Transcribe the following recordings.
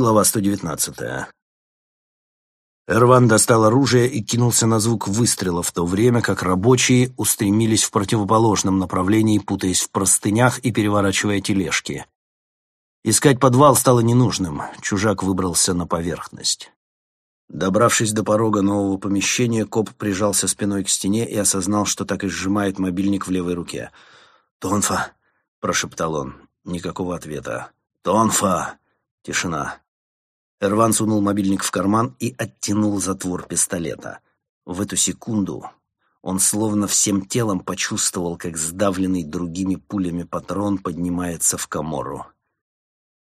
Глава 119. Эрван достал оружие и кинулся на звук выстрела, в то время как рабочие устремились в противоположном направлении, путаясь в простынях и переворачивая тележки. Искать подвал стало ненужным, чужак выбрался на поверхность. Добравшись до порога нового помещения, коп прижался спиной к стене и осознал, что так и сжимает мобильник в левой руке. «Тонфа!» — прошептал он. Никакого ответа. «Тонфа!» Тишина. Эрван сунул мобильник в карман и оттянул затвор пистолета. В эту секунду он словно всем телом почувствовал, как сдавленный другими пулями патрон поднимается в комору.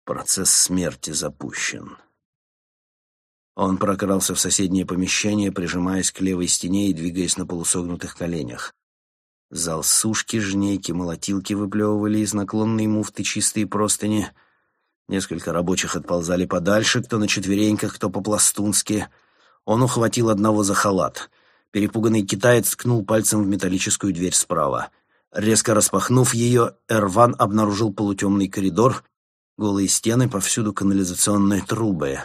Процесс смерти запущен. Он прокрался в соседнее помещение, прижимаясь к левой стене и двигаясь на полусогнутых коленях. Зал сушки, жнейки, молотилки выплевывали из наклонной муфты чистые простыни. Несколько рабочих отползали подальше, кто на четвереньках, кто по-пластунски. Он ухватил одного за халат. Перепуганный китаец ткнул пальцем в металлическую дверь справа. Резко распахнув ее, Эрван обнаружил полутемный коридор, голые стены, повсюду канализационные трубы.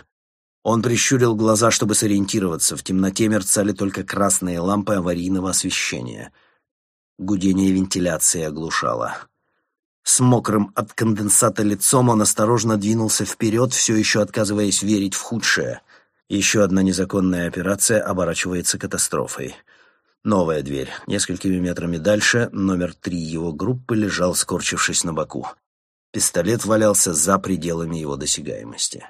Он прищурил глаза, чтобы сориентироваться. В темноте мерцали только красные лампы аварийного освещения. Гудение вентиляции оглушало. С мокрым от конденсата лицом он осторожно двинулся вперед, все еще отказываясь верить в худшее. Еще одна незаконная операция оборачивается катастрофой. Новая дверь. Несколькими метрами дальше номер три его группы лежал, скорчившись на боку. Пистолет валялся за пределами его досягаемости.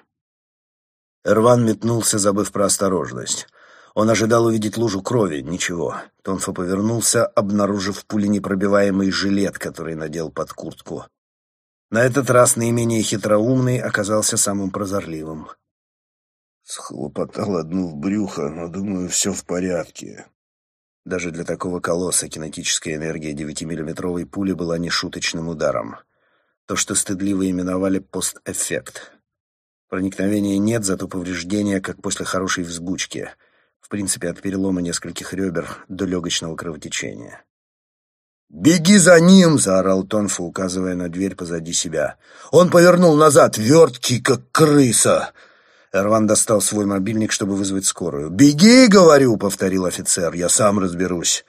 Эрван метнулся, забыв про осторожность. Он ожидал увидеть лужу крови. Ничего. Тонфа повернулся, обнаружив пуленепробиваемый жилет, который надел под куртку. На этот раз наименее хитроумный оказался самым прозорливым. Схлопотал одну в брюхо, но, думаю, все в порядке. Даже для такого колосса кинетическая энергия девятимиллиметровой пули была нешуточным ударом. То, что стыдливо именовали постэффект. Проникновения нет, зато повреждения, как после хорошей взбучки. В принципе, от перелома нескольких ребер до легочного кровотечения. «Беги за ним!» — заорал Тонфа, указывая на дверь позади себя. Он повернул назад, верткий, как крыса. Эрван достал свой мобильник, чтобы вызвать скорую. «Беги, — говорю, — повторил офицер, — я сам разберусь».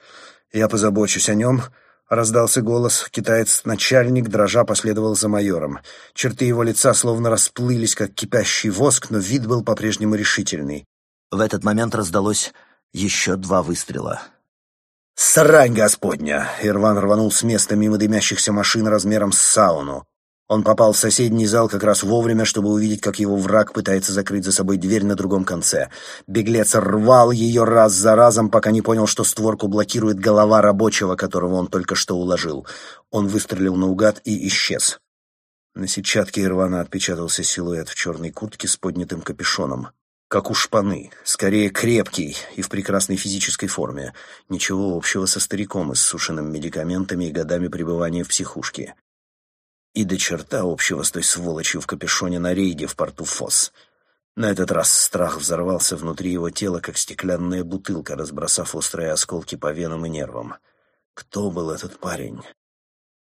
«Я позабочусь о нем», Раздался голос. Китаец-начальник, дрожа, последовал за майором. Черты его лица словно расплылись, как кипящий воск, но вид был по-прежнему решительный. В этот момент раздалось еще два выстрела. «Срань господня!» Ирван рванул с места мимо дымящихся машин размером с сауну. Он попал в соседний зал как раз вовремя, чтобы увидеть, как его враг пытается закрыть за собой дверь на другом конце. Беглец рвал ее раз за разом, пока не понял, что створку блокирует голова рабочего, которого он только что уложил. Он выстрелил наугад и исчез. На сетчатке Ирвана отпечатался силуэт в черной куртке с поднятым капюшоном. Как у шпаны, скорее крепкий и в прекрасной физической форме. Ничего общего со стариком, иссушенным медикаментами и годами пребывания в психушке. И до черта общего с той сволочью в капюшоне на рейде в порту Фос. На этот раз страх взорвался внутри его тела, как стеклянная бутылка, разбросав острые осколки по венам и нервам. Кто был этот парень?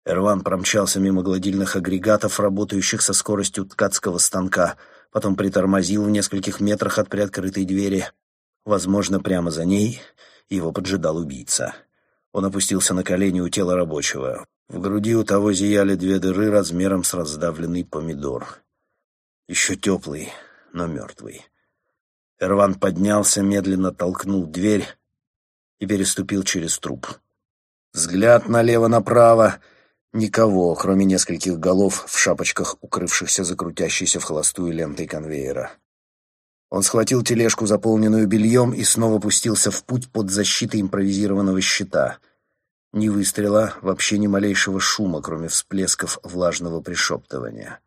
Эрван промчался мимо гладильных агрегатов, работающих со скоростью ткацкого станка, потом притормозил в нескольких метрах от приоткрытой двери. Возможно, прямо за ней его поджидал убийца. Он опустился на колени у тела рабочего. В груди у того зияли две дыры размером с раздавленный помидор. Еще теплый, но мертвый. Эрван поднялся, медленно толкнул дверь и переступил через труп. Взгляд налево-направо. Никого, кроме нескольких голов в шапочках, укрывшихся за крутящейся в холостую лентой конвейера. Он схватил тележку, заполненную бельем, и снова пустился в путь под защитой импровизированного щита — ни выстрела, вообще ни малейшего шума, кроме всплесков влажного пришептывания.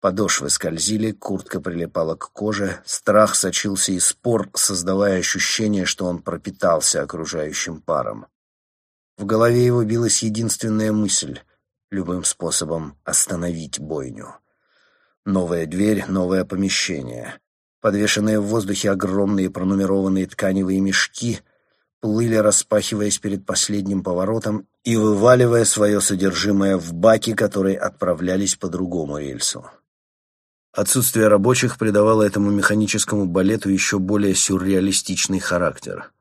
Подошвы скользили, куртка прилипала к коже, страх сочился из спор, создавая ощущение, что он пропитался окружающим паром. В голове его билась единственная мысль — любым способом остановить бойню. Новая дверь, новое помещение. Подвешенные в воздухе огромные пронумерованные тканевые мешки — плыли, распахиваясь перед последним поворотом и вываливая свое содержимое в баки, которые отправлялись по другому рельсу. Отсутствие рабочих придавало этому механическому балету еще более сюрреалистичный характер.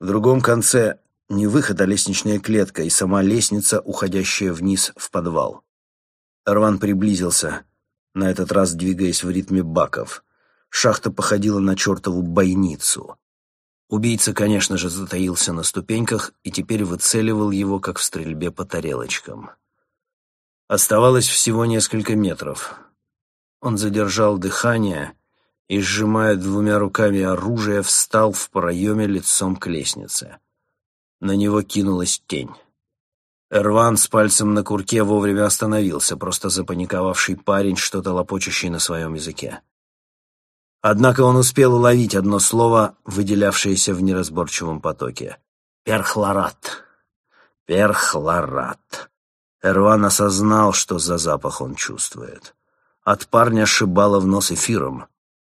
В другом конце не выход, а лестничная клетка и сама лестница, уходящая вниз в подвал. Рван приблизился, на этот раз двигаясь в ритме баков. Шахта походила на чертову бойницу. Убийца, конечно же, затаился на ступеньках и теперь выцеливал его, как в стрельбе по тарелочкам. Оставалось всего несколько метров. Он задержал дыхание и, сжимая двумя руками оружие, встал в проеме лицом к лестнице. На него кинулась тень. Эрван с пальцем на курке вовремя остановился, просто запаниковавший парень, что-то лопочущий на своем языке. Однако он успел уловить одно слово, выделявшееся в неразборчивом потоке. «Перхлорат! Перхлорат!» Эрван осознал, что за запах он чувствует. От парня шибало в нос эфиром.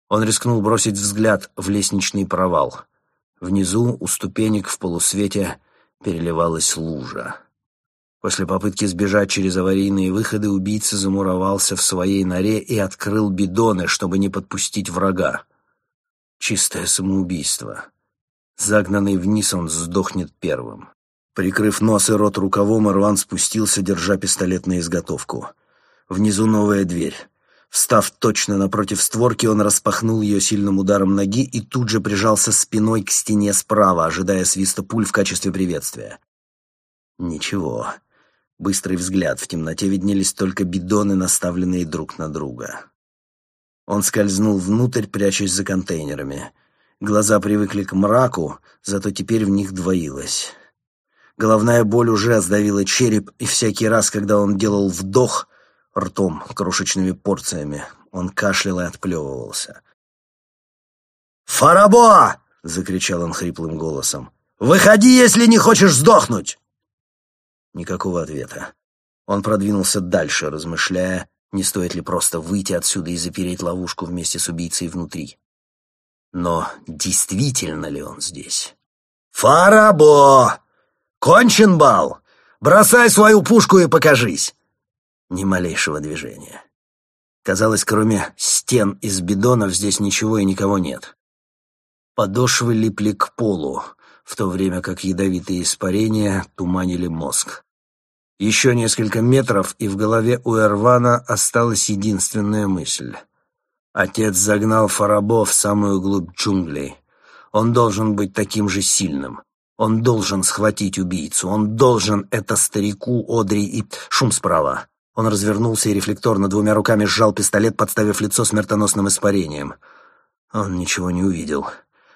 Он рискнул бросить взгляд в лестничный провал. Внизу, у ступенек в полусвете, переливалась лужа. После попытки сбежать через аварийные выходы убийца замуровался в своей норе и открыл бидоны, чтобы не подпустить врага. Чистое самоубийство. Загнанный вниз он сдохнет первым. Прикрыв нос и рот рукавом, Ирван спустился, держа пистолет на изготовку. Внизу новая дверь. Встав точно напротив створки, он распахнул ее сильным ударом ноги и тут же прижался спиной к стене справа, ожидая свиста пуль в качестве приветствия. Ничего. Быстрый взгляд. В темноте виднелись только бидоны, наставленные друг на друга. Он скользнул внутрь, прячась за контейнерами. Глаза привыкли к мраку, зато теперь в них двоилось. Головная боль уже сдавила череп, и всякий раз, когда он делал вдох, ртом, крошечными порциями. Он кашлял и отплевывался. «Фарабо!» — закричал он хриплым голосом. «Выходи, если не хочешь сдохнуть!» Никакого ответа. Он продвинулся дальше, размышляя, не стоит ли просто выйти отсюда и запереть ловушку вместе с убийцей внутри. Но действительно ли он здесь? «Фарабо! Кончен бал! Бросай свою пушку и покажись! Ни малейшего движения. Казалось, кроме стен из бидонов здесь ничего и никого нет. Подошвы липли к полу, в то время как ядовитые испарения туманили мозг. Еще несколько метров, и в голове у Эрвана осталась единственная мысль. Отец загнал Фарабо в самую глубь джунглей. Он должен быть таким же сильным. Он должен схватить убийцу. Он должен это старику, Одри и... Шум справа. Он развернулся и рефлекторно двумя руками сжал пистолет, подставив лицо смертоносным испарением. Он ничего не увидел.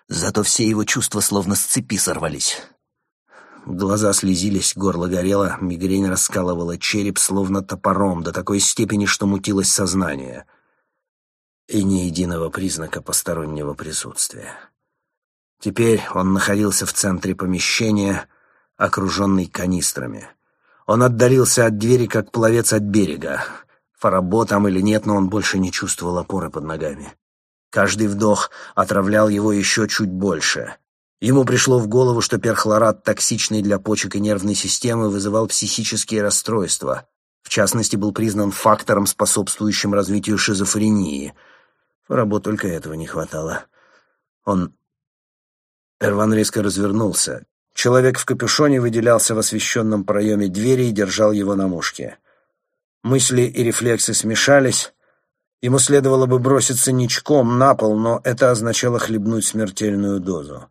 Зато все его чувства словно с цепи сорвались. Глаза слезились, горло горело, мигрень раскалывала череп, словно топором, до такой степени, что мутилось сознание. И ни единого признака постороннего присутствия. Теперь он находился в центре помещения, окруженный канистрами — он отдалился от двери, как пловец от берега. Фарабо там или нет, но он больше не чувствовал опоры под ногами. Каждый вдох отравлял его еще чуть больше. Ему пришло в голову, что перхлорат, токсичный для почек и нервной системы, вызывал психические расстройства. В частности, был признан фактором, способствующим развитию шизофрении. Фарабо только этого не хватало. Он... Эрван резко развернулся. Человек в капюшоне выделялся в освещенном проеме двери и держал его на мушке. Мысли и рефлексы смешались. Ему следовало бы броситься ничком на пол, но это означало хлебнуть смертельную дозу.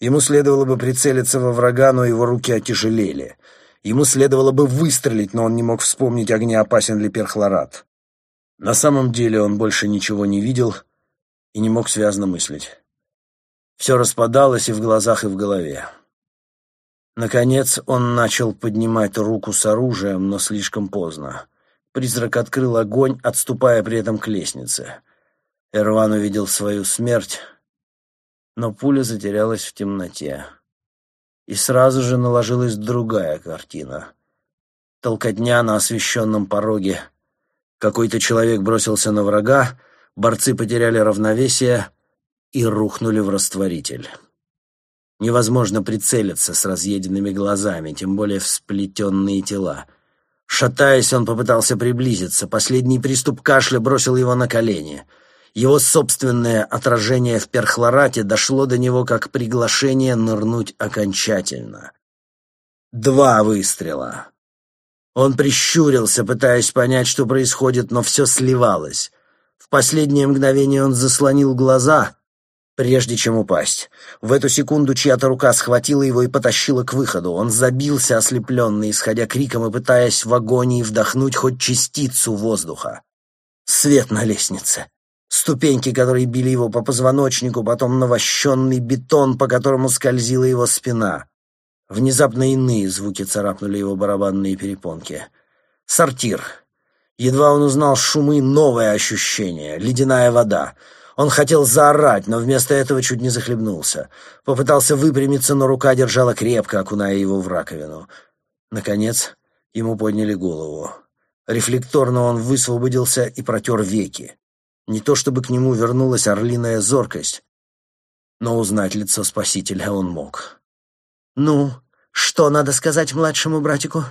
Ему следовало бы прицелиться во врага, но его руки отяжелели. Ему следовало бы выстрелить, но он не мог вспомнить, огнеопасен ли перхлорат. На самом деле он больше ничего не видел и не мог связно мыслить. Все распадалось и в глазах, и в голове. Наконец он начал поднимать руку с оружием, но слишком поздно. Призрак открыл огонь, отступая при этом к лестнице. Эрван увидел свою смерть, но пуля затерялась в темноте. И сразу же наложилась другая картина. Толкотня на освещенном пороге. Какой-то человек бросился на врага, борцы потеряли равновесие и рухнули в растворитель. Невозможно прицелиться с разъеденными глазами, тем более в сплетенные тела. Шатаясь, он попытался приблизиться. Последний приступ кашля бросил его на колени. Его собственное отражение в перхлорате дошло до него как приглашение нырнуть окончательно. Два выстрела. Он прищурился, пытаясь понять, что происходит, но все сливалось. В последнее мгновение он заслонил глаза, прежде чем упасть. В эту секунду чья-то рука схватила его и потащила к выходу. Он забился, ослепленный, исходя криком и пытаясь в агонии вдохнуть хоть частицу воздуха. Свет на лестнице. Ступеньки, которые били его по позвоночнику, потом навощенный бетон, по которому скользила его спина. Внезапно иные звуки царапнули его барабанные перепонки. Сортир. Едва он узнал шумы, новое ощущение — ледяная вода. Он хотел заорать, но вместо этого чуть не захлебнулся. Попытался выпрямиться, но рука держала крепко, окуная его в раковину. Наконец, ему подняли голову. Рефлекторно он высвободился и протер веки. Не то чтобы к нему вернулась орлиная зоркость, но узнать лицо спасителя он мог. «Ну, что надо сказать младшему братику?»